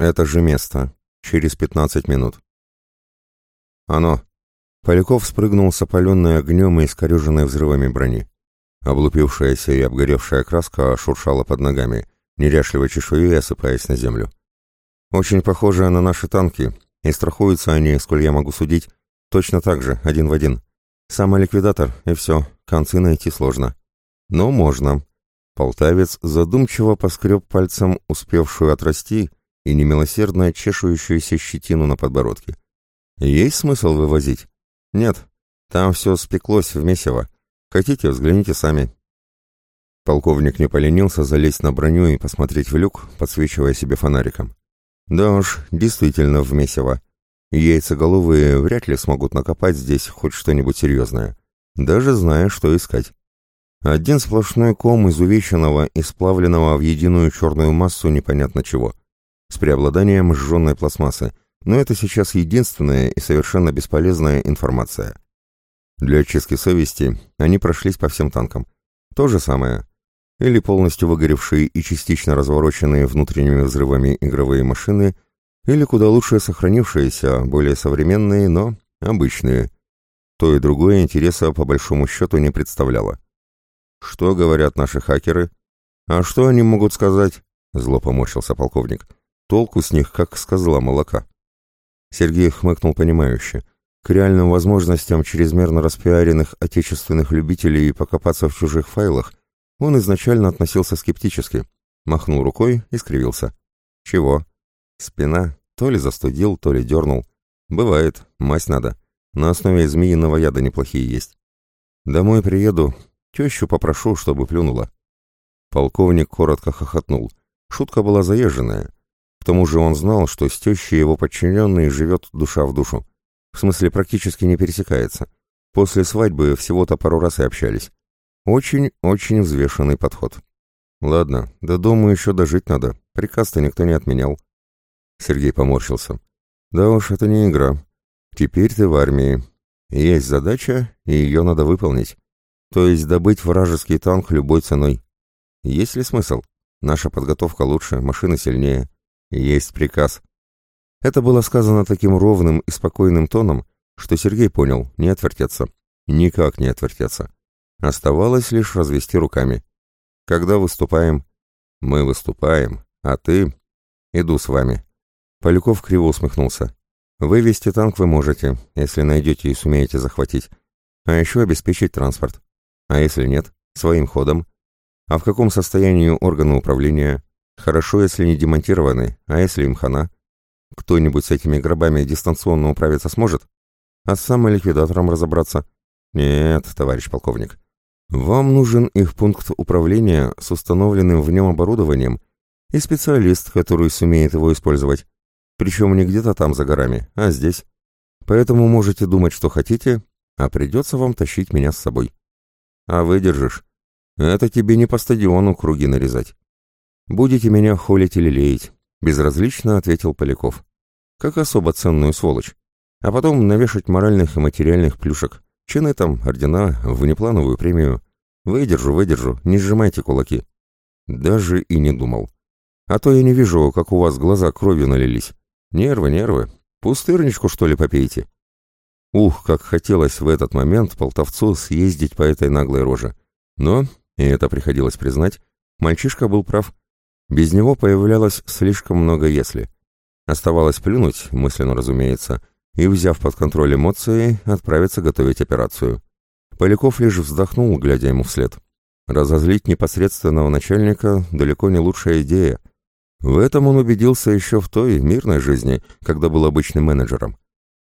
Это же место. Через пятнадцать минут. Оно. Поляков спрыгнул с опаленной огнем и искореженной взрывами брони. Облупившаяся и обгоревшая краска шуршала под ногами, неряшливо чешуей осыпаясь на землю. Очень похожая на наши танки, и страхуются они, сколь я могу судить, точно так же, один в один. Самоликвидатор, и все, концы найти сложно. Но можно. Полтавец задумчиво поскреб пальцем успевшую отрасти и немилосердно чешующуюся щетину на подбородке. Есть смысл вывозить? Нет, там все спеклось в месиво. Хотите, взгляните сами. Полковник не поленился залезть на броню и посмотреть в люк, подсвечивая себе фонариком. Да уж, действительно в месиво. Яйцеголовые вряд ли смогут накопать здесь хоть что-нибудь серьезное, даже зная, что искать. Один сплошной ком изувеченного и сплавленного в единую черную массу непонятно чего, с преобладанием сжженной пластмассы, но это сейчас единственная и совершенно бесполезная информация. Для очистки совести они прошлись по всем танкам. То же самое. Или полностью выгоревшие и частично развороченные внутренними взрывами игровые машины, или куда лучше сохранившиеся, более современные, но обычные. То и другое интереса по большому счету не представляло. Что говорят наши хакеры? А что они могут сказать? Зло поморщился полковник. Толку с них, как с козла молока. Сергей хмыкнул понимающе. К реальным возможностям чрезмерно распиаренных отечественных любителей покопаться в чужих файлах он изначально относился скептически, махнул рукой и скривился. Чего? Спина то ли застудил, то ли дернул. Бывает, мазь надо. На основе змеиного яда неплохие есть. Домой приеду, тещу попрошу, чтобы плюнула. Полковник коротко хохотнул. Шутка была заезженная. К тому же он знал, что с тещей его подчиненный живет душа в душу. В смысле, практически не пересекается. После свадьбы всего-то пару раз и общались. Очень-очень взвешенный подход. Ладно, до дома еще дожить надо. Приказ-то никто не отменял. Сергей поморщился. Да уж, это не игра. Теперь ты в армии. Есть задача, и ее надо выполнить. То есть добыть вражеский танк любой ценой. Есть ли смысл? Наша подготовка лучше, машины сильнее. Есть приказ. Это было сказано таким ровным и спокойным тоном, что Сергей понял, не отвертеться. Никак не отвертеться. Оставалось лишь развести руками. Когда выступаем? Мы выступаем, а ты... Иду с вами. Поляков криво усмехнулся. Вывести танк вы можете, если найдете и сумеете захватить. А еще обеспечить транспорт. А если нет, своим ходом. А в каком состоянии органы управления? Хорошо, если не демонтированы, а если им хана? Кто-нибудь с этими гробами дистанционно управиться сможет? А с самоликвидатором разобраться? Нет, товарищ полковник. Вам нужен их пункт управления с установленным в нем оборудованием и специалист, который сумеет его использовать. Причем не где-то там за горами, а здесь. Поэтому можете думать, что хотите, а придется вам тащить меня с собой. А выдержишь? Это тебе не по стадиону круги нарезать. Будете меня холить или леять. Безразлично ответил Поляков. Как особо ценную сволочь. А потом навешать моральных и материальных плюшек. Чины там, ордена, внеплановую премию. Выдержу, выдержу, не сжимайте кулаки. Даже и не думал. А то я не вижу, как у вас глаза кровью налились. Нервы, нервы. Пустырничку, что ли, попейте? Ух, как хотелось в этот момент полтовцу съездить по этой наглой роже. Но, и это приходилось признать, мальчишка был прав. Без него появлялось слишком много «если». Оставалось плюнуть, мысленно разумеется, и, взяв под контроль эмоции, отправиться готовить операцию. Поляков лишь вздохнул, глядя ему вслед. Разозлить непосредственного начальника далеко не лучшая идея. В этом он убедился еще в той мирной жизни, когда был обычным менеджером.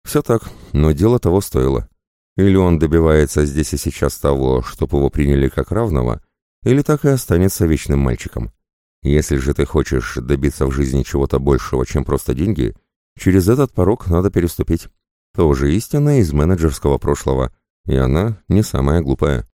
Все так, но дело того стоило. Или он добивается здесь и сейчас того, чтобы его приняли как равного, или так и останется вечным мальчиком. Если же ты хочешь добиться в жизни чего-то большего, чем просто деньги, через этот порог надо переступить. Тоже истина из менеджерского прошлого, и она не самая глупая.